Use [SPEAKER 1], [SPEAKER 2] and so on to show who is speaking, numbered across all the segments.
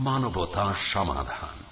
[SPEAKER 1] মানবতা সমাধান।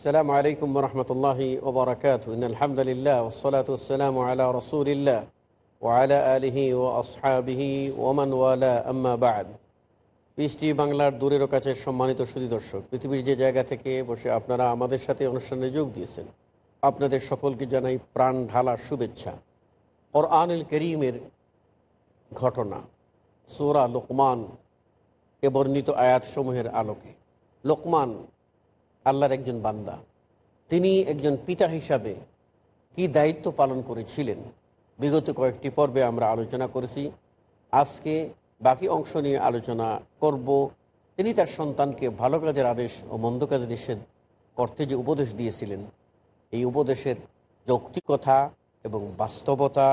[SPEAKER 2] السلام عليكم ورحمة الله وبركاته إن الحمد لله والصلاة والسلام على رسول الله وعلى آله وأصحابه ومن والاه أما بعد পিএসটি বাংলার দূরের কাছে সম্মানিত সুদী দর্শক পৃথিবীর যে জায়গা থেকে বসে আপনারা আমাদের সাথে অনুষ্ঠানে যোগ দিয়েছেন আপনাদের সকলকে জানাই প্রাণ ঢালা শুভেচ্ছা ওর আনিল করিমের ঘটনা সোরা লোকমান এ বর্ণিত আয়াতসমূহের আলোকে লোকমান আল্লাহর একজন বান্দা। তিনি একজন পিতা হিসাবে কি দায়িত্ব পালন করেছিলেন? বিগত কয়েকটি পর্বে আমরা আলোচনা করেছি। আজকে বাকি অংশ নিয়ে আলোচনা করব। তিনি তার সন্তানকে ভালো কাজের আদেশ ও মন্দ কাজের নিষেধ করতে যে উপদেশ দিয়েছিলেন, এই উপদেশের যৌক্তিকতা এবং বাস্তবতা,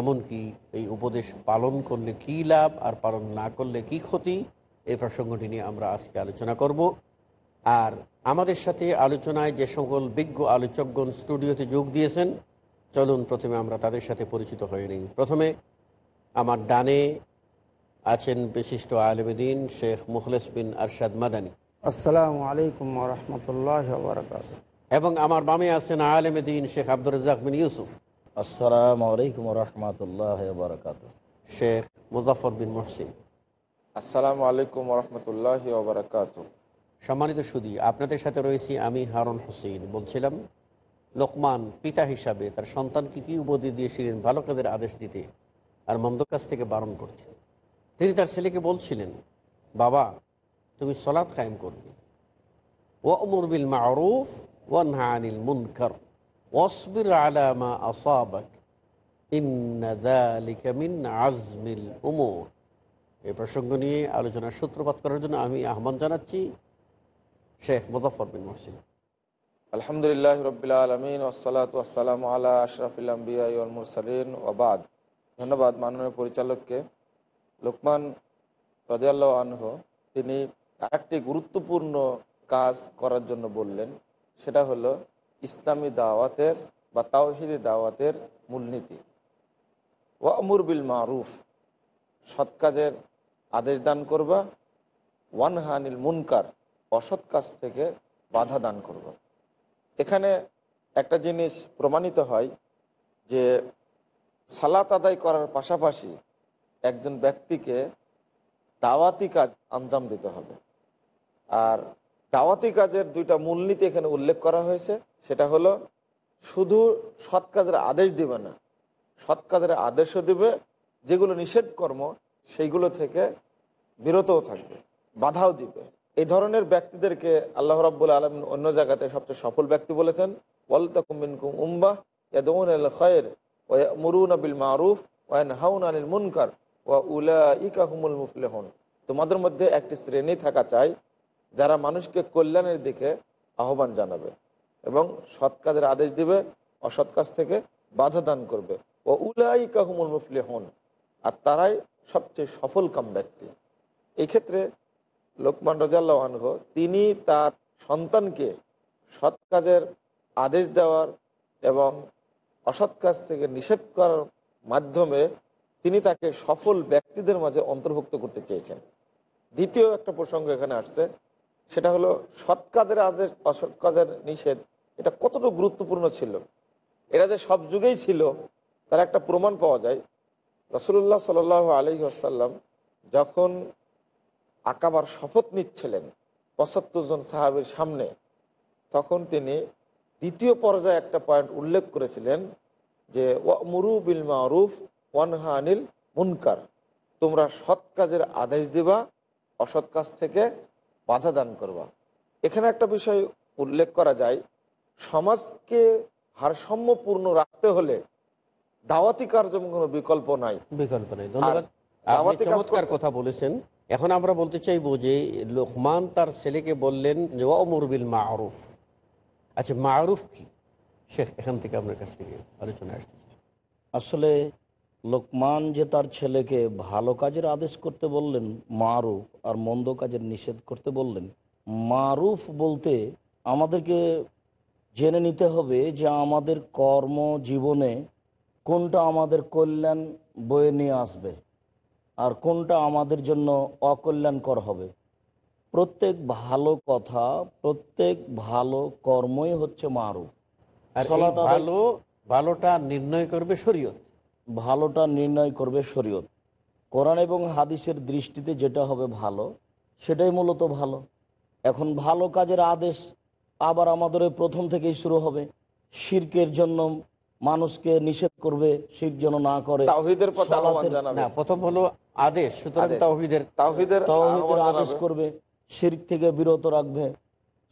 [SPEAKER 2] এমনকি এই উপদেশ পালন করলে কী লাভ আর পালন না করলে কি ক্ষতি এই প্রসঙ্গটি নিয়ে আমরা আজকে আলোচনা করব। আর আমাদের সাথে আলোচনায় যে সকল বিজ্ঞ আলোচকগণ স্টুডিওতে যোগ দিয়েছেন চলুন প্রথমে আমরা তাদের সাথে পরিচিত হয়ে নিই। প্রথমে আমার ডানে আছেন বিশিষ্ট আলমদিন শেখ মুখলেস বিন আরশাদ মাদানী।
[SPEAKER 3] আসসালামু আলাইকুম রহমতুল্লাহ বরকাত
[SPEAKER 2] এবং আমার বামে আছেন আলমদিন শেখ আব্দুর রাজাক বিন ইউসুফ।
[SPEAKER 4] আসসালামু আলাইকুম রহমতুল্লাহ বরকাত
[SPEAKER 2] শেখ মুজাফর বিন মহসিন।
[SPEAKER 5] আসসালামু আলাইকুম রহমতুল্লাহ ওবরাকাত
[SPEAKER 2] সম্মানিত সুদী, আপনাদের সাথে রয়েছি আমি হারুন হোসেন। বলছিলাম, লোকমান পিতা হিসাবে তার সন্তানকে কি উপদেশ দিয়েছিলেন, ভালো কাজের আদেশ দিতে আর মন্দ কাজ থেকে বারণ করতে। তিনি তার ছেলেকে বলছিলেন, বাবা, তুমি সলাৎ কায়েম করবে। ও অমর বিল মারুফ ওয়ানহা আনিল মুনকার, ওয়াসবির আলামা আসাবাক আজমিল উমর। এই প্রসঙ্গ নিয়ে আলোচনার সূত্রপাত করার জন্য আমি আহ্বান জানাচ্ছি শেখ মুজফর বিন মহসিন।
[SPEAKER 5] আলহামদুলিল্লাহ রবিল আলমিন ওসালাত আসসালাম আলা আশরাফিলাম্বিয়ালমুরসালিন ওবাদ ধন্যবাদ মাননীয় পরিচালককে। লোকমান রাজিয়াল্লাহ আনহ, তিনি আরেকটি গুরুত্বপূর্ণ কাজ করার জন্য বললেন, সেটা হলো ইসলামী দাওয়াতের বা তাওহিদি দাওয়াতের মূলনীতি। ওয়ামুর বিল মারুফ, সৎ কাজের আদেশ দান করবা। ওয়ানহানিল মুনকার অসৎ কাজ থেকে বাধা দান করব। এখানে একটা জিনিস প্রমাণিত হয় যে সালাত আদায় করার পাশাপাশি একজন ব্যক্তিকে দাওয়াতি কাজ আঞ্জাম দিতে হবে। আর দাওয়াতি কাজের দুইটা মূলনীতি এখানে উল্লেখ করা হয়েছে। সেটা হলো, শুধু সৎ কাজের আদেশ দিবে না, সৎ কাজের আদেশও দিবে, যেগুলো নিষেধ কর্ম সেইগুলো থেকে বিরতও থাকবে, বাধাও দিবে। এই ধরনের ব্যক্তিদেরকে আল্লাহ রাব্বুল আলম অন্য জায়গাতে সবচেয়ে সফল ব্যক্তি বলেছেন ওয়ালতাকুমিনকুম উম্বাহ ইয়াদউন আল খায়র ওয়া ইয়ামুরুনা বিল মারুফ ওয়া ইয়ানহাউনা আনিল মুনকার ওয়া উলাইকা হুমুল মুফলিহুন। তোমাদের মধ্যে একটি শ্রেণি থাকা চাই, যারা মানুষকে কল্যাণের দিকে আহ্বান জানাবে এবং সৎ কাজের আদেশ দিবে, অসৎ কাজ থেকে বাধা দান করবে। ও উলাইকা হুমুল মুফলিহুন, আর তারাই সবচেয়ে সফল কাম ব্যক্তি। এই ক্ষেত্রে লোকমান রাজাল্লাহ তিনি তার সন্তানকে সৎ কাজের আদেশ দেওয়ার এবং অসৎ কাজ থেকে নিষেধ করার মাধ্যমে তিনি তাকে সফল ব্যক্তিদের মাঝে অন্তর্ভুক্ত করতে চেয়েছেন। দ্বিতীয় একটা প্রসঙ্গ এখানে আসছে, সেটা হলো সৎ কাজের আদেশ, অসৎ কাজের নিষেধ, এটা কতটুকু গুরুত্বপূর্ণ ছিল? এরা যে সব যুগেই ছিল, তার একটা প্রমাণ পাওয়া যায়। রসুল্লাহ সাল আলহি আসাল্লাম যখন আকাবার শপথ নিচ্ছিলেন পঁচাত্তর জন সাহাবের সামনে। তখন তিনি দ্বিতীয় পর্যায়ে একটা পয়েন্ট উল্লেখ করেছিলেন যে মুরু বিল মারুফ ওয়ানহা আনিল মুনকার। তোমরা সৎ কাজের আদেশ দিবা অসৎ কাজ থেকে বাধা দান করবা। এখানে একটা বিষয় উল্লেখ করা যায় সমাজকে ভারসাম্যপূর্ণ রাখতে হলে দাওয়াতি কার্যক্রমের কোনো বিকল্প নাই।
[SPEAKER 2] বিকল্প নেই। ধন্যবাদ। কথা বলেছেন। এখন আমরা বলতে চাইব যে লোকমান তার ছেলেকে বললেন যে অমর বিল মারুফ। আচ্ছা মারুফ কি? শেখ, এখান থেকে আপনার কাছ থেকে আলোচনা আসতেছে।
[SPEAKER 4] আসলে লোকমান যে তার ছেলেকে ভালো কাজের আদেশ করতে বললেন, মারুফ, আর মন্দ কাজের নিষেধ করতে বললেন, মারুফ বলতে আমাদেরকে জেনে নিতে হবে যে আমাদের কর্ম জীবনে কোনটা আমাদের কল্যাণ বয়ে নিয়ে আসবে। আর কোনটা আমাদের জন্য অকল্যাণকর হবে? প্রত্যেক ভালো কথা প্রত্যেক ভালো কর্মই হচ্ছে মারুফ।
[SPEAKER 2] আর ভালো ভালোটা নির্ণয় করবে শরীয়ত।
[SPEAKER 4] ভালোটা নির্ণয় করবে শরীয়ত। কোরআন এবং হাদিসের দৃষ্টিতে যেটা হবে ভালো সেটাই মূলত ভালো। এখন ভালো কাজের আদেশ আবার আমাদের ওই প্রথম থেকেই শুরু হবে। শির্কের জন্য মানুষকে নিষেধ করবে শির যেন না করে
[SPEAKER 5] তাওহিদের পথে আহ্বান জানাবে।
[SPEAKER 2] প্রথম হলো আদেশ সুতরাং
[SPEAKER 5] আদেশ।
[SPEAKER 2] তাওহিদের
[SPEAKER 5] তাওহিদের
[SPEAKER 4] আদেশ করবে শির্ক থেকে বিরত রাখবে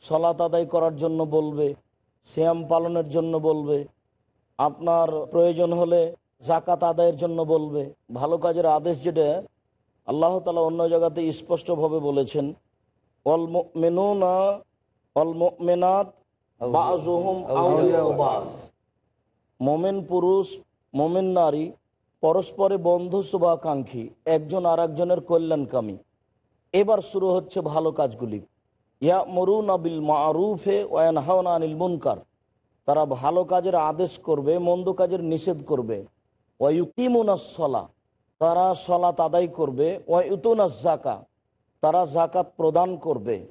[SPEAKER 4] সলাত আদায় করার জন্য বলবে শ্যাম পালনের জন্য বলবে আপনার প্রয়োজন হলে জাকাত আদায়ের জন্য বলবে। ভালো কাজের আদেশ যেটা আল্লাহ তালা অন্য জায়গাতে স্পষ্টভাবে বলেছেন অল মেনুনা অল মেনাত বাজুহুম আউলিয়াউ বাজ মোমেন পুরুষ, মোমেন নারী, পরস্পরে বন্ধু শুভাকাঙ্ক্ষী, একজন আর একজনের কল্যাণকামী। এবার শুরু হচ্ছে ভালো কাজগুলি। ইয়া মরুন আবিল মারুফে ওয়ান হাওনা আনিল মুনকার। তারা ভালো কাজের আদেশ করবে, মন্দ কাজের নিষেধ করবে। ওয়ুকিমুনাস সলা। তারা সলাত আদায় করবে। ওয়ুতুনাস জাকা তারা জাকাত প্রদান করবে।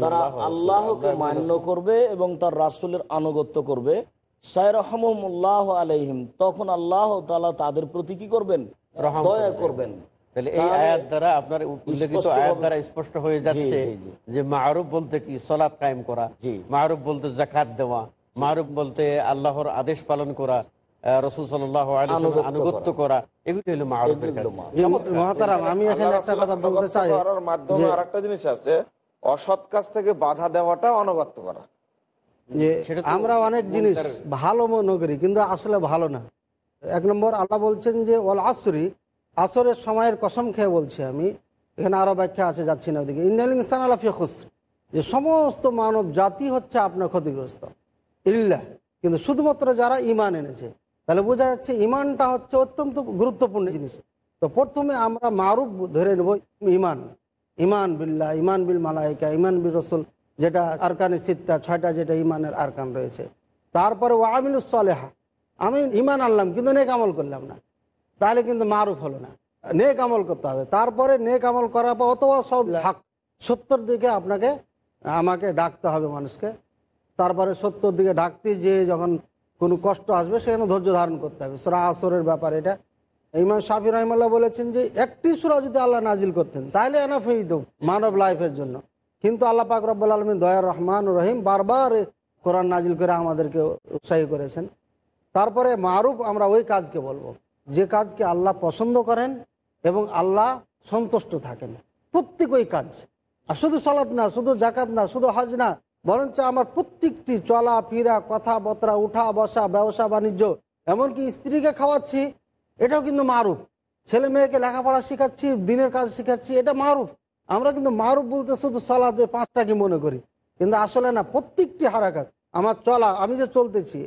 [SPEAKER 4] তারা আল্লাহকে মান্য করবে এবং তার রাসুলের আনুগত্য করবে। সাইরহমুল্লাহ তখন আল্লাহ তালা তাদের প্রতি কি করবেন? দয়া
[SPEAKER 2] করবেন।
[SPEAKER 4] করবেন।
[SPEAKER 2] তাহলে এই আয়াত দ্বারা আপনার উল্লেখিত আয়াত দ্বারা স্পষ্ট হয়ে যাচ্ছে। যে মারুফ বলতে কি? সলাৎ কায়েম করা। মারুফ বলতে জাকাত দেওয়া। মারুফ বলতে আল্লাহর আদেশ পালন করা। রসুল সাল্লাহ
[SPEAKER 4] আনুগত্য
[SPEAKER 2] আনুগত্য করা। এগুলি হলো মারুফের
[SPEAKER 3] আমি এখানে একটা কথা বলতে চাই
[SPEAKER 5] মাধ্যমে আরেকটা জিনিস আছে অসৎ কাজ থেকে বাধা দেওয়াটা অনগত্য করা।
[SPEAKER 3] আমরা অনেক জিনিস ভালো মনে করি কিন্তু আসলে ভালো না। এক নম্বর আল্লাহ বলছেন যে ওল আসরি আসরের সময়ের কসম খেয়ে বলছি আমি। এখানে আরও ব্যাখ্যা আছে যাচ্ছি না ওদিকে। ইন্ডিয়ান ইনসান আলাফিয়া খুসর যে সমস্ত মানব জাতি হচ্ছে আপনার ক্ষতিগ্রস্ত। ইল্লা কিন্তু শুধুমাত্র যারা ইমান এনেছে। তাহলে বোঝা যাচ্ছে ইমানটা হচ্ছে অত্যন্ত গুরুত্বপূর্ণ জিনিস। তো প্রথমে আমরা মারুফ ধরে নেব ইমান। ইমান বিল্লাহ, ইমান বিল মালাইকা, ইমান বিল রসুল, যেটা আরকানে সিত্তা, ছয়টা যেটা ইমানের আরকান রয়েছে। তারপরে ও আমিনুসলেহা আমি ইমান আনলাম কিন্তু নেক আমল করলাম না। তাহলে কিন্তু মারুফ হলো না। নেক আমল করতে হবে। তারপরে নেক আমল করার পর অথবা সব হাক, সত্যর দিকে আপনাকে, আমাকে ডাকতে হবে মানুষকে। তারপরে সত্যর দিকে ডাকতে যে যখন কোনো কষ্ট আসবে, সেখানে ধৈর্য ধারণ করতে হবে। সুরা আসরের ব্যাপার এটা। ইমাম শাফি রহমাল্লাহ বলেছেন যে, একটি সুরা যদি আল্লাহ নাজিল করতেন, তাহলে এনাফ হইত মানব লাইফের জন্য। কিন্তু আল্লাহ পাক রব্বুল আলমী দয়া, রহমান রহিম বারবার কোরআন নাজিল করে আমাদেরকে উৎসাহী করেছেন। তারপরে মারুফ আমরা ওই কাজকে বলব। যে কাজকে আল্লাহ পছন্দ করেন এবং আল্লাহ সন্তুষ্ট থাকেন। প্রত্যেক ওই কাজ। আর শুধু সলাৎ না, শুধু জাকাত না, শুধু হজ না বরঞ্চ আমার প্রত্যেকটি চলা ফিরা কথাবার্তা উঠা বসা ব্যবসা বাণিজ্য এমনকি স্ত্রীকে খাওয়াচ্ছি, এটাও কিন্তু মারুফ। ছেলে মেয়েকে লেখাপড়া শেখাচ্ছি, দিনের কাজ শেখাচ্ছি, এটা মারুফ। আমরা কিন্তু মারুফ বলতে শুধু সলাতে পাঁচটা কি মনে করি? কিন্তু আসলে না, প্রত্যেকটি হারাকাত, আমার চলা, আমি যে চলতেছি,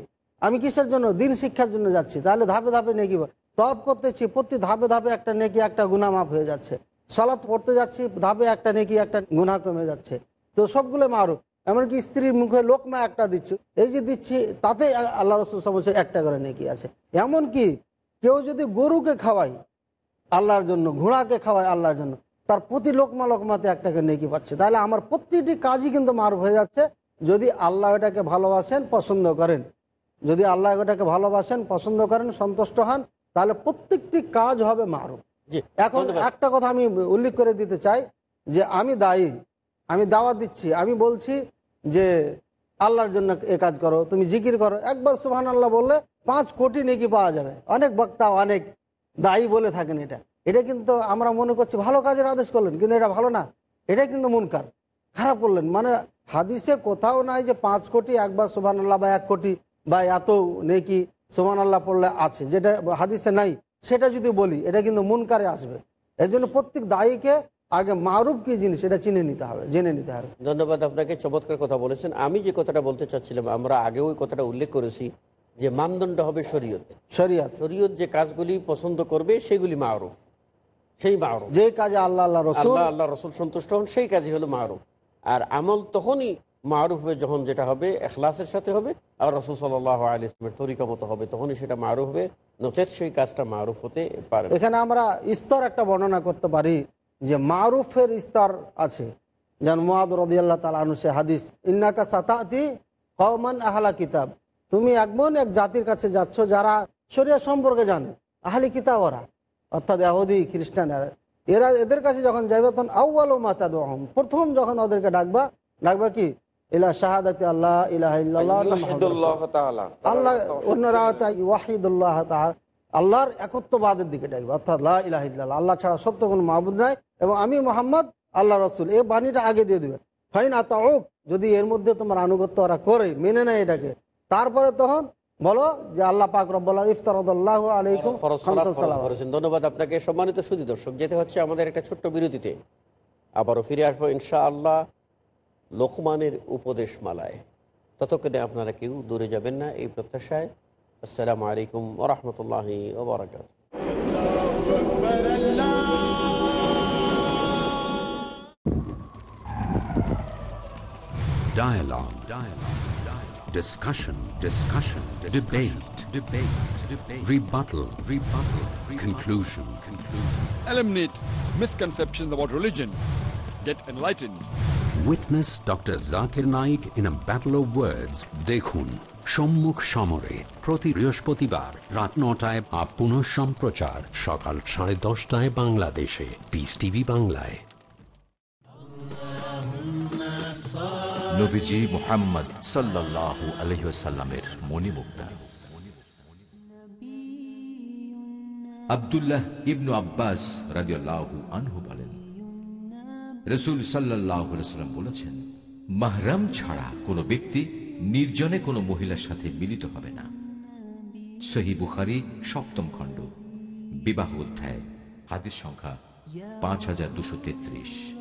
[SPEAKER 3] আমি কিসের জন্য? দিন শিক্ষার জন্য যাচ্ছি। তাহলে ধাপে ধাপে নেকি তপ করতেছি, প্রতি ধাপে ধাপে একটা নেকি, একটা গুণা মাপ হয়ে যাচ্ছে। সলাৎ পড়তে যাচ্ছি, ধাপে একটা নেকি, একটা গুণা কমে যাচ্ছে। তো সবগুলো মারুফ। এমনকি স্ত্রীর মুখে লোকমা একটা দিচ্ছি। এই যে দিচ্ছি তাতে আল্লাহ রসুল বলছে একটা করে নেকি আছে। এমনকি কেউ যদি গরুকে খাওয়াই আল্লাহর জন্য ঘোড়াকে খাওয়ায় আল্লাহর জন্য তার প্রতি লোকমা লোকমাতে একটা করে নেকি পাচ্ছে। তাহলে আমার প্রতিটি কাজই কিন্তু মারুফ হয়ে যাচ্ছে। যদি আল্লাহ এটাকে ভালোবাসেন পছন্দ করেন। যদি আল্লাহ এটাকে ভালোবাসেন পছন্দ করেন সন্তুষ্ট হন তাহলে প্রত্যেকটি কাজ হবে মারুফ। এখন একটা কথা আমি উল্লেখ করে দিতে চাই যে আমি দায়ী। আমি দাওয়া দিচ্ছি, আমি বলছি যে আল্লাহর জন্য এ কাজ করো, তুমি জিকির করো। একবার সুহান আল্লাহ বললে পাঁচ কোটি নেকি পাওয়া যাবে। অনেক বক্তা, অনেক দায়ী বলে থাকেন এটা। এটা কিন্তু আমরা মনে করছি ভালো কাজের আদেশ করলেন, কিন্তু এটা ভালো না। এটা কিন্তু মুনকার। খারাপ করলেন। মানে হাদিসে কোথাও নাই যে পাঁচ কোটি, একবার সুবান আল্লাহ বা এক কোটি বা এত নেকি সুবান আল্লাহ পড়লে আছে। যেটা হাদিসে নাই, সেটা যদি বলি, এটা কিন্তু মুনকারে আসবে। এর জন্য প্রত্যেক দায়ীকে আগে মারুফ কি জিনিস এটা চিনে নিতে হবে জেনে নিতে হবে।
[SPEAKER 2] ধন্যবাদ আপনাকে চমৎকার কথা বলেছেন। আমি যে কথাটা বলতে চাচ্ছিলাম আমরা আগেও ওই কথাটা উল্লেখ করেছি যে মানদণ্ড হবে শরীয়ত।
[SPEAKER 3] শরিয়াত।
[SPEAKER 2] শরীয়ত যে কাজগুলি পছন্দ করবে সেগুলি মারুফ। সেই মারুফ।
[SPEAKER 3] যে কাজে আল্লাহ আল্লাহ রসুল
[SPEAKER 2] আল্লাহ আল্লাহ রসুল সন্তুষ্ট হন সেই কাজই হলো মারুফ। আর আমল তখনই মারুফ হবে যখন যেটা হবে এখলাসের সাথে হবে আর রসুল সাল্লাহ আলী ইসলামের তরিকা মতো হবে তখনই সেটা মারুফ হবে নচেত সেই কাজটা মারুফ হতে পারে
[SPEAKER 3] এখানে আমরা স্তর একটা বর্ণনা করতে পারি। যে মারুফের স্তর আছে। যেমন মোয়াদ রদিয়াল্লাহ তালা সে হাদিস ইন্নাকা সাতাতি কওমান আহলা কিতাব। তুমি এমন এক জাতির কাছে যাচ্ছ যারা শরিয়া সম্পর্কে জানে আহলি কিতাব ওরা অর্থাৎ এহুদি খ্রিস্টান এরা। এদের কাছে যখন যাইবে তখন আউ্বাল মাতাদ প্রথম যখন ওদেরকে ডাকবা ডাকবা কি? ইলা শাহাদাতি আল্লাহ ইলাহা। আল্লাহ অন্যরা ওয়াহিদুল্লাহ আল্লাহর একত্ববাদের দিকে ডাকবে অর্থাৎ লা ইলাহা আল্লাহ ছাড়া সত্য কোনো মাহবুদ নাই এবং আমি মোহাম্মদ আল্লাহ রসুল এই বাণীটা আগে দিয়ে দিবে। ফাইন আতাউক যদি এর মধ্যে তোমার আনুগত্য ওরা করে মেনে নেয় এটাকে তারপরে তখন বলো যে আল্লাহ পাক রব্বাল ইফতারদুল্লাহ আলাইকুম
[SPEAKER 2] ধন্যবাদ আপনাকে সম্মানিত সুদী দর্শক। যেতে হচ্ছে আমাদের একটা ছোট্ট বিরতিতে। আবারও ফিরে আসব ইনশাআল্লাহ লোকমানের উপদেশ মালায় ততক্ষণে আপনারা কেউ দূরে যাবেন না এই প্রত্যাশায়। السلام عليكم ورحمة الله وبركاته
[SPEAKER 1] Dialogue. Dialogue. Dialogue. discussion, discussion, discussion debate, debate, debate, Rebuttal. rebuttal, rebuttal, conclusion, conclusion.
[SPEAKER 6] Eliminate misconceptions about religion. Get enlightened.
[SPEAKER 1] Witness Dr. Zakir Naik in a battle of words. দেখুন সম্মুখ সমরে প্রতি বৃহস্পতিবার রাত নটায় আপ পুনঃ সম্প্রচার সকাল সাড়ে দশটায় বাংলাদেশে পিস টিভি বাংলায়
[SPEAKER 7] নবীজি মোহাম্মদ সাল্লাল্লাহু আলহিসাল্লামের মণিমুক্তা। আবদুল্লাহ ইবনু আব্বাস রাজিয়াল্লাহু আনহু বলেন রসুল সাল্লাহাম বলেছেন, মাহরাম ছাড়া কোনো ব্যক্তি নির্জনে কোনো মহিলার সাথে মিলিত হবে না। সহি বুখারি, সপ্তম খণ্ড, বিবাহ অধ্যায় হাতের সংখ্যা পাঁচ হাজার দুশো তেত্রিশ।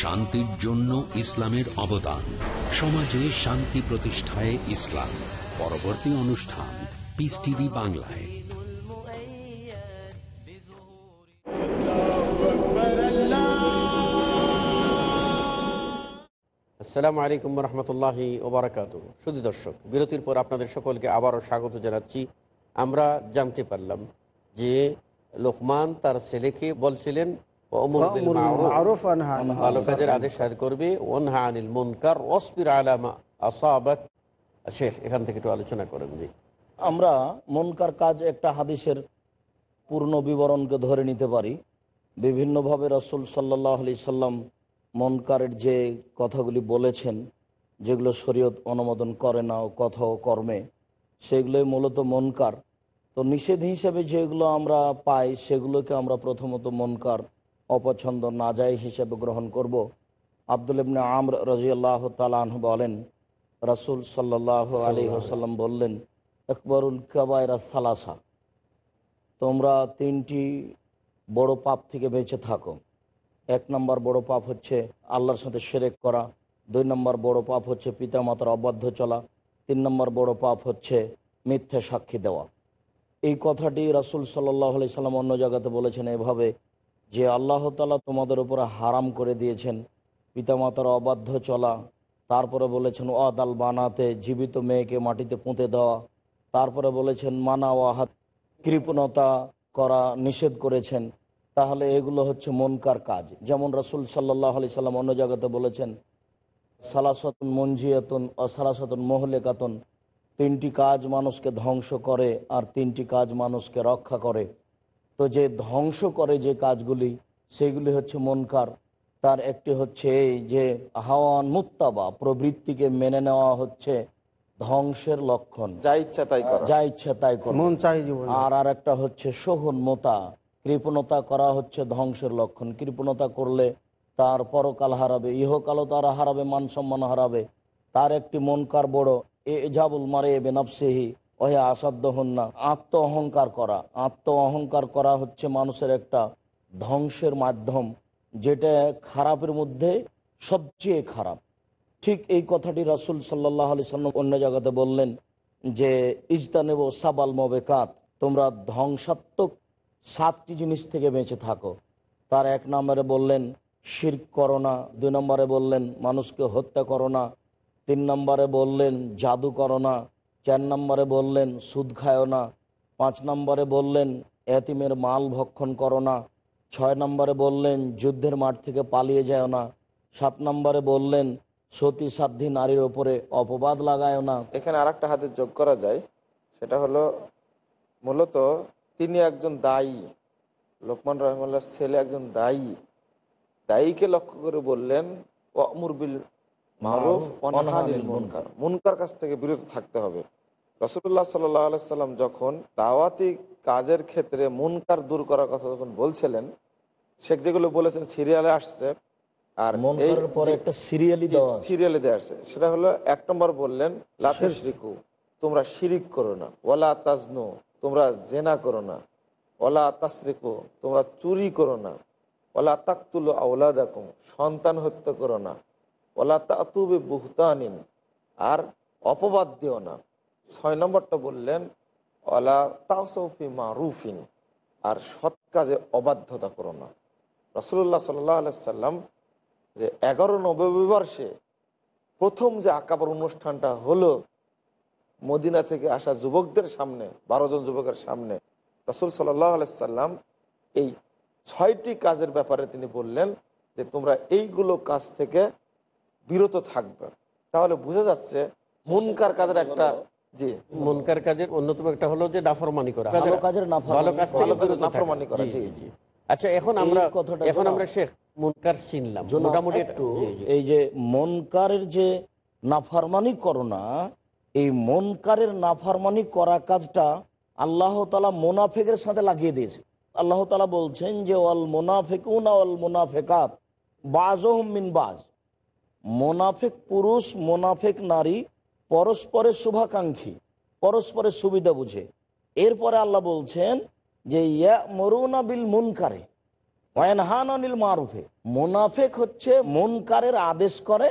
[SPEAKER 1] শান্তির জন্য ইসলামের অবদান। সমাজে শান্তি প্রতিষ্ঠায় ইসলাম। পরবর্তী অনুষ্ঠান পিস টিভি বাংলায়।
[SPEAKER 2] আসসালামু আলাইকুম রহমতুল্লাহি ওবরাকাত শুধু দর্শক, বিরতির পর আপনাদের সকলকে আবারও স্বাগত জানাচ্ছি। আমরা জানতে পারলাম যে লোকমান তার ছেলেকে বলছিলেন
[SPEAKER 3] আনিল
[SPEAKER 2] ভালো কাজের আদেশ সার করবে ওনহা আনিল মুনকার ওয়াসবির আলামা আসাবাক শেখ এখান থেকে একটু আলোচনা করেন জি।
[SPEAKER 4] আমরা মনকার কাজ একটা হাদিসের পূর্ণ বিবরণকে ধরে নিতে পারি। বিভিন্নভাবে রসুল সাল্লাহ আলি সাল্লাম মনকারের যে কথাগুলি বলেছেন যেগুলো শরীয়ত অনুমোদন করে না ও কথা ও কর্মে সেগুলোই মূলত মনকার। তো নিষেধ হিসেবে যেগুলো আমরা পাই সেগুলোকে আমরা প্রথমত মনকার অপছন্দ না যায় হিসেবে গ্রহণ করব। আব্দুল ইবনে আমর রাজিয়াল্লাহ তালাহ বলেন, রাসুল সাল্লাহ আলী হাসাল্লাম বললেন, আকবরুল কাবায়রা সালাসা। তোমরা তিনটি বড় পাপ থেকে বেঁচে থাকো। এক নম্বর বড় পাপ হচ্ছে আল্লাহর সাথে সেরেক করা। দুই নম্বর বড় পাপ হচ্ছে পিতামাতার অবাধ্য চলা। তিন নম্বর বড় পাপ হচ্ছে মিথ্যা সাক্ষী দেওয়া। এই কথাটি রাসুল সাল্লাহ আলি সাল্লাম অন্য জায়গাতে বলেছেন এভাবে যে আল্লাহ তালা তোমাদের উপরে হারাম করে দিয়েছেন, পিতামাতার অবাধ্য চলা, তারপরে বলেছেন অদাল বানাতে, জীবিত মেয়েকে মাটিতে পুঁতে দেওয়া। তারপরে বলেছেন, মানা ওয়াহাত কৃপণতা করা নিষেধ করেছেন। তাহলে এগুলো হচ্ছে মনকার কাজ। যেমন রসুল সাল্লাহ আলি সাল্লাম অন্য জায়গাতে বলেছেন, সালাসতুন মঞ্জিয়াতুন ও সালাসতুন মহলেকাতুন। তিনটি কাজ মানুষকে ধ্বংস করে আর তিনটি কাজ মানুষকে রক্ষা করে। তো যে ধ্বংস করে যে কাজগুলি সেগুলি হচ্ছে মনকার। তার একটি হচ্ছে এই যে হাওয়ান মুত্তাবা প্রবৃত্তিকে মেনে নেওয়া হচ্ছে ধ্বংসের লক্ষণ।
[SPEAKER 5] যা ইচ্ছা তাই করা।
[SPEAKER 4] যা ইচ্ছা তাই করে।
[SPEAKER 3] মন চাই জীবন।
[SPEAKER 4] আর আর একটা হচ্ছে সহনমতা কৃপণতা করা হচ্ছে ধ্বংসের লক্ষণ। কৃপণতা করলে তার পরকাল হারাবে ইহকালও তারা হারাবে মান সম্মান হারাবে। তার একটি মনকার বড় এ জাবুল মারে এবে নফসেহি ওহে আসাধ্য হন না আত্ম অহংকার করা। আত্ম অহংকার করা হচ্ছে মানুষের একটা ধ্বংসের মাধ্যম, যেটা খারাপের মধ্যে সবচেয়ে খারাপ। ঠিক এই কথাটি রাসুল সাল্লাহ আলি সাল্লাম অন্য জায়গাতে বললেন যে, ইজতানেব সাবাল মবেকাত তোমরা ধ্বংসাত্মক সাতটি জিনিস থেকে বেঁচে থাকো। তার এক নম্বরে বললেন, শির্ক করো না। দুই নম্বরে বললেন, মানুষকে হত্যা করো না। তিন নম্বরে বললেন, জাদু করো না। চার নম্বরে বললেন সুদ খায়ও না। পাঁচ নম্বরে বললেন এতিমের মাল ভক্ষণ করো না। ছয় নম্বরে বললেন যুদ্ধের মাঠ থেকে পালিয়ে যায় না। সাত নম্বরে বললেন সতী সাধ্যী নারীর ওপরে অপবাদ লাগায় না।
[SPEAKER 5] এখানে আর একটা হাতে যোগ করা যায় সেটা হলো মূলত তিনি একজন দায়ী লোকমান রহমাল্লাহ ছেলে একজন দায়ী। দায়ীকে লক্ষ্য করে বললেন অমুর বিল মারুফ অনহানিল মুনকার। মুনকার কাছ থেকে বিরত থাকতে হবে। রসুল্লাহ সাল্লাম যখন দাওয়াতি কাজের ক্ষেত্রে মুনকার দূর করার কথা যখন বলছিলেন শেখ যেগুলো বলেছেন সিরিয়ালে আসছে আর
[SPEAKER 4] সিরিয়ালি
[SPEAKER 5] সিরিয়ালে দেওয়া আছে। সেটা হলো এক নম্বর বললেন লাতুশরিকু তোমরা শিরিক করো না ওলা তাজনু তোমরা জেনা করো না ওলা তাসরিকু তোমরা চুরি করো না ওলা তাকতুল আউলাদাকুম সন্তান হত্যা করো না ওলা তাতুবে বুহতানিন আর অপবাদ দিও না। ছয় নম্বরটা বললেন ওলা তাসৌফি মারুফিন আর সৎ কাজে অবাধ্যতা করো না। রসুল্লাহ সাল্লাহ আলাইসাল্লাম যে এগারো নববর্ষে প্রথম যে আঁকাবার অনুষ্ঠানটা হলো মদিনা থেকে আসা যুবকদের সামনে, বারো জন যুবকের সামনে, রসুল সাল্লাহ আলাইসাল্লাম এই ছয়টি কাজের ব্যাপারে তিনি বললেন যে তোমরা এইগুলো কাজ থেকে বিরত থাকবে। তাহলে বোঝা যাচ্ছে মুনকার কাজের একটা জি।
[SPEAKER 2] মনকার কাজের অন্যতম একটা হলো যে নাফরমানি করা।
[SPEAKER 4] ভালো কাজের
[SPEAKER 2] ভালো কাজ থেকে
[SPEAKER 5] ভালো
[SPEAKER 2] বিরত
[SPEAKER 5] নাফরমানি করা,
[SPEAKER 2] জি,
[SPEAKER 5] জি।
[SPEAKER 2] আচ্ছা এখন আমরা এখন আমরা শেখ মুনকার চিনলাম। মোটামুটি
[SPEAKER 4] একটু। এই যে মনকারের যে নাফারমানি করো না এই মনকারের নাফারমানি করা কাজটা আল্লাহ তালা মোনাফেকের সাথে লাগিয়ে দিয়েছে। আল্লাহ তালা বলছেন যে অল মোনাফেকুনা অল মোনাফেকাত বাজ মিন বাজ মোনাফেক পুরুষ মোনাফেক নারী পরস্পরের শুভাকাঙ্ক্ষী পরস্পরের সুবিধা বুঝে। এরপরে আল্লাহ বলছেন যে ইয়া মরুনা বিল মুনকারে অনিল মারুফে। মোনাফেক হচ্ছে মুনকারের আদেশ করে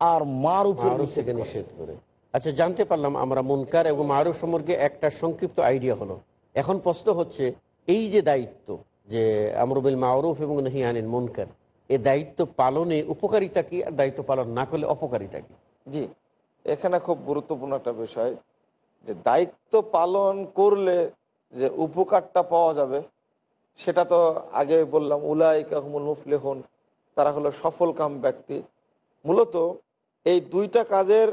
[SPEAKER 4] আর মারুফের
[SPEAKER 2] থেকে। নিষেধ করে। আচ্ছা জানতে পারলাম আমরা মুনকার এবং মারুফ সম্পর্কে একটা সংক্ষিপ্ত আইডিয়া হলো। এখন প্রশ্ন হচ্ছে এই যে দায়িত্ব যে আমরুবিল মারুফ এবং নাহিয়ানিল মুনকার এই দায়িত্ব পালনে উপকারিতা কি আর দায়িত্ব পালন না করলে অপকারিতা কি?
[SPEAKER 5] জি। এখানে খুব গুরুত্বপূর্ণ একটা বিষয় যে দায়িত্ব পালন করলে যে উপকারটা পাওয়া যাবে, সেটা তো আগে বললাম উলাই কাহমুল মুফলেহন, তারা হলো সফল কাম ব্যক্তি। মূলত এই দুইটা কাজের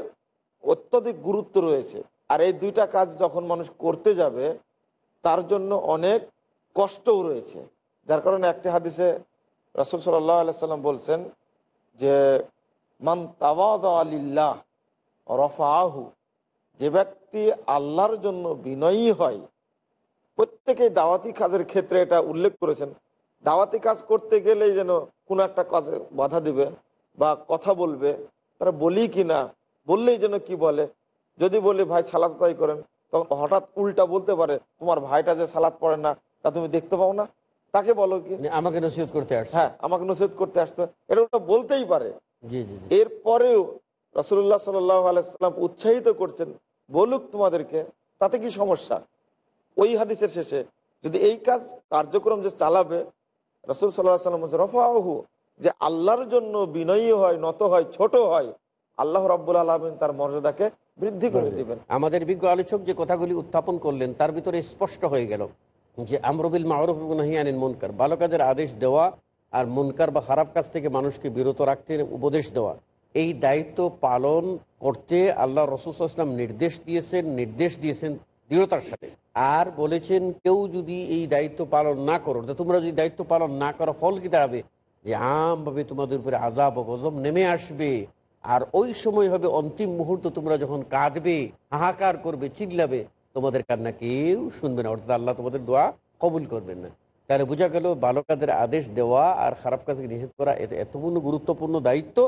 [SPEAKER 5] অত্যধিক গুরুত্ব রয়েছে। আর এই দুইটা কাজ যখন মানুষ করতে যাবে, তার জন্য অনেক কষ্টও রয়েছে। যার কারণে একটি হাদিসে রসুল সাল্লাহ আলাইসাল্লাম বলছেন যে, মান তাওয়াদ আলিল্লাহ রফাহু যে ব্যক্তি আল্লাহর জন্য বিনয়ী হয় প্রত্যেকে দাওয়াতি কাজের ক্ষেত্রে এটা উল্লেখ করেছেন। দাওয়াতি কাজ করতে গেলেই যেন কোনো একটা কাজে বাধা দিবে বা কথা বলবে তারা বলি কি না বললেই যেন কি বলে। যদি বলি ভাই সালাত তাই করেন তখন হঠাৎ উল্টা বলতে পারে তোমার ভাইটা যে সালাত পড়ে না তা তুমি দেখতে পাও না? তাকে বলো কি?
[SPEAKER 2] মানে আমাকে নসিহত করতে আসছে।
[SPEAKER 5] হ্যাঁ আমাকে নসিহত করতে আসতো এটা ওটা বলতেই পারে।
[SPEAKER 2] জি জি জি।
[SPEAKER 5] এরপরেও রসুল্লাহ সাল্লাম উৎসাহিত করছেন বলুক তোমাদেরকে তাতে কি সমস্যা? ওই হাদিসের শেষে যদি এই কাজ কার্যক্রম যে চালাবে রসুল সাল্লাহ সাল্লাম বলছে রফাহু যে আল্লাহর জন্য বিনয়ী হয় নত হয় ছোট হয় আল্লাহ রব্বুল আলমিন তার মর্যাদাকে বৃদ্ধি করে দিবেন।
[SPEAKER 2] আমাদের বিজ্ঞ আলোচক যে কথাগুলি উত্থাপন করলেন তার ভিতরে স্পষ্ট হয়ে গেল যে আমরবিল মাহরুফ নাহিয়ানিন মুনকার ভালো কাজের আদেশ দেওয়া আর মুনকার বা খারাপ কাজ থেকে মানুষকে বিরত রাখতে উপদেশ দেওয়া। এই দায়িত্ব পালন করতে আল্লাহ রসুলাম নির্দেশ দিয়েছেন নির্দেশ দিয়েছেন দৃঢ়তার সাথে। আর বলেছেন, কেউ যদি এই দায়িত্ব পালন না করো তোমরা যদি দায়িত্ব পালন না করো, ফল কি দাঁড়াবে? যে আমভাবে তোমাদের উপরে আজাব ও গজব নেমে আসবে। আর ওই সময় হবে অন্তিম মুহূর্ত, তোমরা যখন কাঁদবে, হাহাকার করবে, চিল্লাবে, তোমাদের কান্না কেউ শুনবে না। অর্থাৎ আল্লাহ তোমাদের দোয়া কবুল করবেন না। তাহলে বোঝা গেল ভালো কাজের আদেশ দেওয়া আর খারাপ কাজকে নিষেধ করা, এটা এতপূর্ণ গুরুত্বপূর্ণ দায়িত্ব।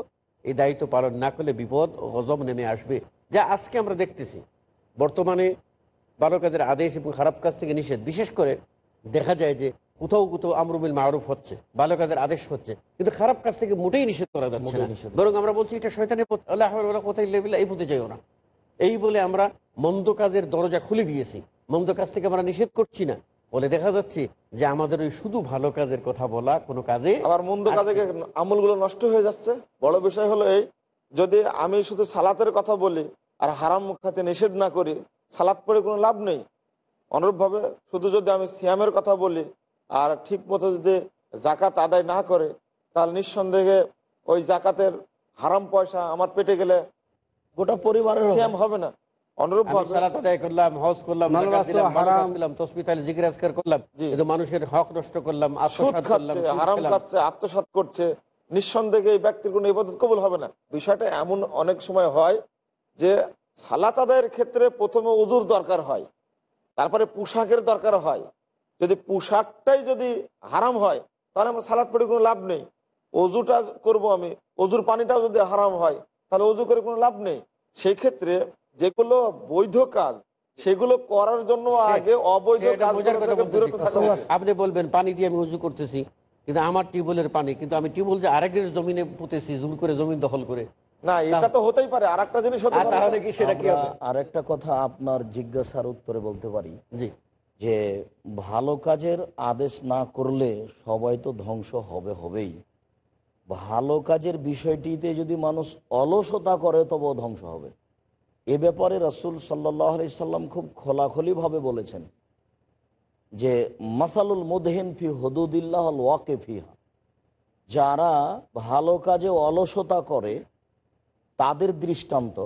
[SPEAKER 2] এই দায়িত্ব পালন না করলে বিপদ ও গজব নেমে আসবে যা আজকে আমরা দেখতেছি। বর্তমানে ভালো কাজের আদেশ এবং খারাপ কাজ থেকে নিষেধ। বিশেষ করে দেখা যায় যে কোথাও কোথাও আমরুবিল মারুফ হচ্ছে ভালো কাজের আদেশ হচ্ছে কিন্তু খারাপ কাজ থেকে মোটেই নিষেধ করা যাচ্ছে না। বরং আমরা বলছি এটা শয়তানের পথ। আল্লাহ কোথায় লেবিল এই পথে যাইও না। এই বলে আমরা মন্দ কাজের দরজা খুলে দিয়েছি। মন্দ কাজ থেকে আমরা নিষেধ করছি না। বলে দেখা যাচ্ছে যে আমাদের ওই শুধু ভালো কাজের কথা বলা কোনো কাজে
[SPEAKER 5] আবার মন্দ কাজে আমলগুলো নষ্ট হয়ে যাচ্ছে। বড় বিষয় হলো এই যদি আমি শুধু সালাতের কথা বলি আর হারাম মুখ খাতে নিষেধ না করি সালাত পড়ে কোনো লাভ নেই। অনুরূপভাবে শুধু যদি আমি সিয়ামের কথা বলি আর ঠিক মতো যদি জাকাত আদায় না করে তাহলে নিঃসন্দেহে ওই জাকাতের হারাম পয়সা আমার পেটে গেলে
[SPEAKER 4] গোটা পরিবারের।
[SPEAKER 5] সিয়াম হবে না। অনুরূপ
[SPEAKER 2] আমি সালাত আদায় করলাম হজ করলাম
[SPEAKER 3] মালবাস
[SPEAKER 2] জাকাত দিলাম, ভালো কাজ
[SPEAKER 3] হারাম।
[SPEAKER 2] করলাম তসবি তাহলে জিকির আজকার করলাম কিন্তু মানুষের হক নষ্ট করলাম
[SPEAKER 5] সুদ
[SPEAKER 2] করলাম
[SPEAKER 5] হারাম খাচ্ছে আত্মসাৎ করছে। নিঃসন্দেহে এই ব্যক্তির কোনো ইবাদত কবুল হবে না। বিষয়টা এমন অনেক সময় হয় যে সালাত আদায়ের ক্ষেত্রে প্রথমে উজুর দরকার হয় তারপরে পোশাকের দরকার হয়। যদি পোশাকটাই যদি হারাম হয় তাহলে আমার সালাদ পড়ে কোনো লাভ নেই। অজুটা করব আমি অজুর পানিটাও যদি হারাম হয় তাহলে অজু করে কোনো লাভ নেই। সেই ক্ষেত্রে যেগুলো বৈধ কাজ সেগুলো করার জন্য আগে অবৈধ।
[SPEAKER 2] আপনি বলবেন পানি দিয়ে আমি উজু করতেছি কিন্তু আমার টিউবওয়েলের পানি কিন্তু আমি টিউবওয়েল যে আরেকের জমিনে পুঁতেছি জুল করে জমিন দখল করে
[SPEAKER 5] না এটা তো হতেই পারে আর একটা জিনিস হতে পারে।
[SPEAKER 2] তাহলে কি সেটা কি
[SPEAKER 4] আরেকটা কথা আপনার জিজ্ঞাসার উত্তরে বলতে পারি।
[SPEAKER 2] জি।
[SPEAKER 4] যে ভালো কাজের আদেশ না করলে সবাই তো ধ্বংস হবে হবেই। ভালো কাজের বিষয়টিতে যদি মানুষ অলসতা করে তবেও ধ্বংস হবে। এ ব্যাপারে রসুল সাল্লাহ সাল্লাম খুব খোলাখলিভাবে বলেছেন যে, মাসালুল মুদহিন ফি হদুদিল্লাহ ওয়াকে ফিহা। যারা ভালো কাজে অলসতা করে, তাদের দৃষ্টান্ত।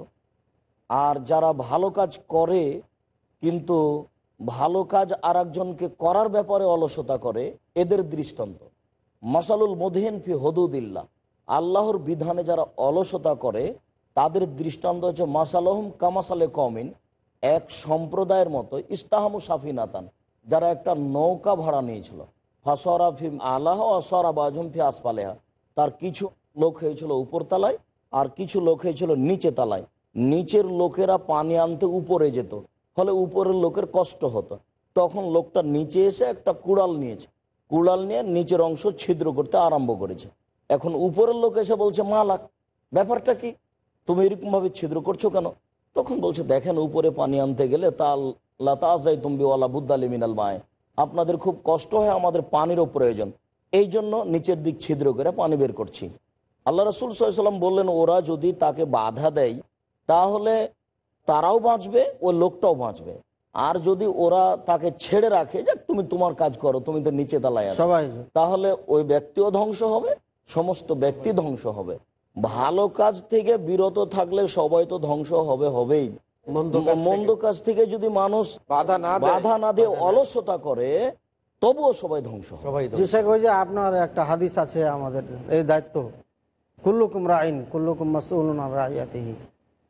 [SPEAKER 4] আর যারা ভালো কাজ করে, কিন্তু ভালো কাজ আর করার ব্যাপারে অলসতা করে, এদের দৃষ্টান্ত। মাসালুল মদহিন ফি হদুদিল্লা আল্লাহর বিধানে যারা অলসতা করে তাদের দৃষ্টান্ত হচ্ছে, মাসালহম কামাসালে কমিন এক সম্প্রদায়ের মতো, ইস্তাহামু সাফিনাতান, যারা একটা নৌকা ভাড়া নিয়েছিল। ফাসরা ফিম আলাহ আসরা বাজুম ফি আসপালেহা তার কিছু লোক হয়েছিল উপরতলায়, আর কিছু লোক হয়েছিল নিচে তলায় নিচের লোকেরা পানি আনতে উপরে যেত, ফলে উপরের লোকের কষ্ট হতো। তখন লোকটা নিচে এসে একটা কুড়াল নিয়েছে। কুড়াল নিয়ে নিচের অংশ ছিদ্র করতে আরম্ভ করেছে। এখন উপরের লোক এসে বলছে, মালাক, ব্যাপারটা কি? তুমি এরকম ভাবে ছিদ্র করছ কেন? তখন বলছে দেখেন উপরে পানি আনতে গেলে তা লতাজাই তুমি ওয়ালা বুদ্দালি মিনাল মায়। আপনাদের খুব কষ্ট হয় আমাদের পানিরও প্রয়োজন। এই জন্য নিচের দিক ছিদ্র করে পানি বের করছি। আল্লাহ রসুল সাল্লাম বললেন ওরা যদি তাকে বাধা দেয় তাহলে তারাও বাঁচবে ও লোকটাও বাঁচবে। আর যদি ওরা তাকে ছেড়ে রাখে যে তুমি তোমার কাজ করো তুমি তো নিচে তালায় তাহলে ওই ব্যক্তিও ধ্বংস হবে সমস্ত ব্যক্তি ধ্বংস হবে। ভালো কাজ থেকে বিরত থাকলে সবাই তো ধ্বংস হবে হবেই।
[SPEAKER 2] মন্দ কাজ থেকে-
[SPEAKER 4] মন্দ কাজ থেকে যদি মানুষ
[SPEAKER 5] বাধা না দেয়
[SPEAKER 4] বাধা না দিয়ে অলসতা করে তবুও সবাই ধ্বংস।
[SPEAKER 3] যে শেখ ওই যে আপনার একটা হাদিস আছে আমাদের এই দায়িত্ব। কুল্লুকুম রাইন কুল্লুকুম রাইয়াতিহি।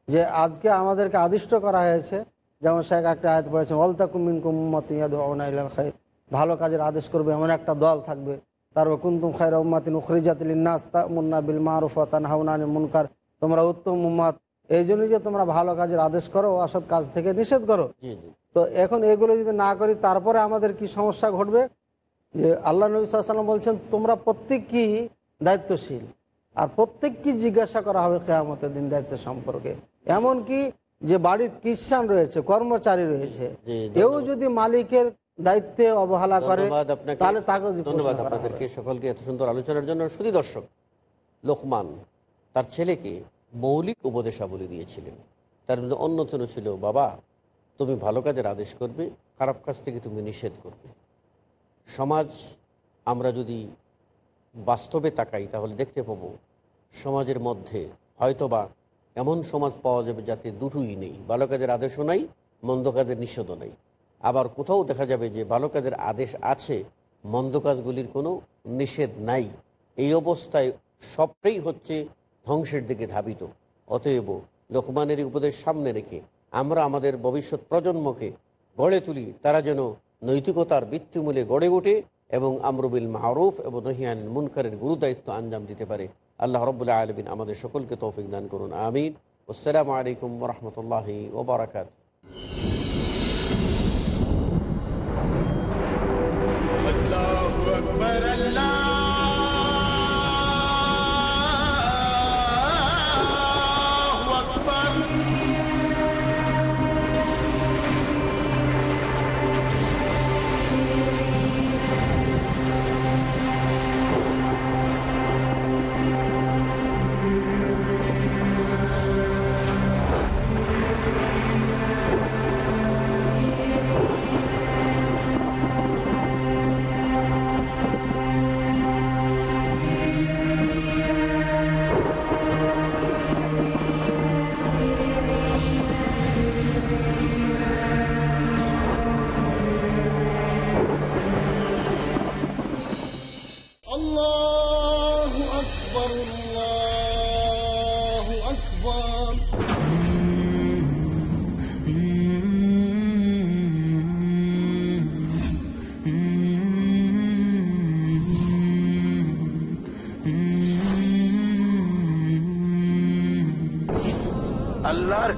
[SPEAKER 3] যে আজকে আমাদেরকে আদিষ্ট করা হয়েছে যেমন শেখ একটা আয়াত পড়েছেন অলতাকুমিন কুম্মাতি ইয়াদউনা ইলাল খাইর। ভালো কাজের আদেশ করবে এমন একটা দল থাকবে। তারপর কুন্তুম খায়রা উম্মাতিন উখরিজাতিল নাস তা'মুরুনা বিল মারুফ ওয়া তানহাউনা আনিল মুনকার তোমরা উত্তম উম্মাত এই জন্যই যে তোমরা ভালো কাজের আদেশ করো অসৎ কাজ থেকে নিষেধ করো। তো এখন এগুলো যদি না করি তারপরে আমাদের কি সমস্যা ঘটবে? যে আল্লাহ নবী সাল্লাম বলছেন তোমরা প্রত্যেকই দায়িত্বশীল। আর প্রত্যেককে জিজ্ঞাসা করা হবে কেয়ামতের দিন দায়িত্ব সম্পর্কে। এমন কি যে বাড়ির খ্রিস্টান রয়েছে কর্মচারী রয়েছে কেউ যদি মালিকের দায়িত্বে অবহেলা করে তাহলে তাকে
[SPEAKER 2] ধন্যবাদ আপনাদেরকে সকলকে এত সুন্দর আলোচনার জন্য। শুধু দর্শক লোকমান তার ছেলেকে মৌলিক উপদেশাবলী দিয়েছিলেন। তার মধ্যে অন্যতম ছিল বাবা তুমি ভালো কাজের আদেশ করবে খারাপ কাজ থেকে তুমি নিষেধ করবে। সমাজ আমরা যদি বাস্তবে তাকাই তাহলে দেখতে পাবো সমাজের মধ্যে হয়তোবা এমন সমাজ পাওয়া যাবে যাতে দুটোই নেই। ভালো কাজের আদেশও নাই মন্দ কাজের নিষেধও নেই। আবার কোথাও দেখা যাবে যে ভালো কাজের আদেশ আছে, মন্দ কাজগুলির কোনো নিষেধ নাই। এই অবস্থায় সবটাই হচ্ছে ধ্বংসের দিকে ধাবিত। অতএব লোকমানের উপদেশ সামনে রেখে আমরা আমাদের ভবিষ্যৎ প্রজন্মকে গড়ে তুলি, তারা যেন নৈতিকতার বৃত্তিমূলে গড়ে ওঠে এবং আমরুবিল মাহরুফ এবং নহিয়ান মুনকারের গুরুদায়িত্ব আঞ্জাম দিতে পারে। আল্লাহ রবুল্লাহ আলমিন আমাদের সকলকে তৌফিক দান করুন। আমিন। আসসালামু আলাইকুম রহমতুল্লাহি ওবরাকাত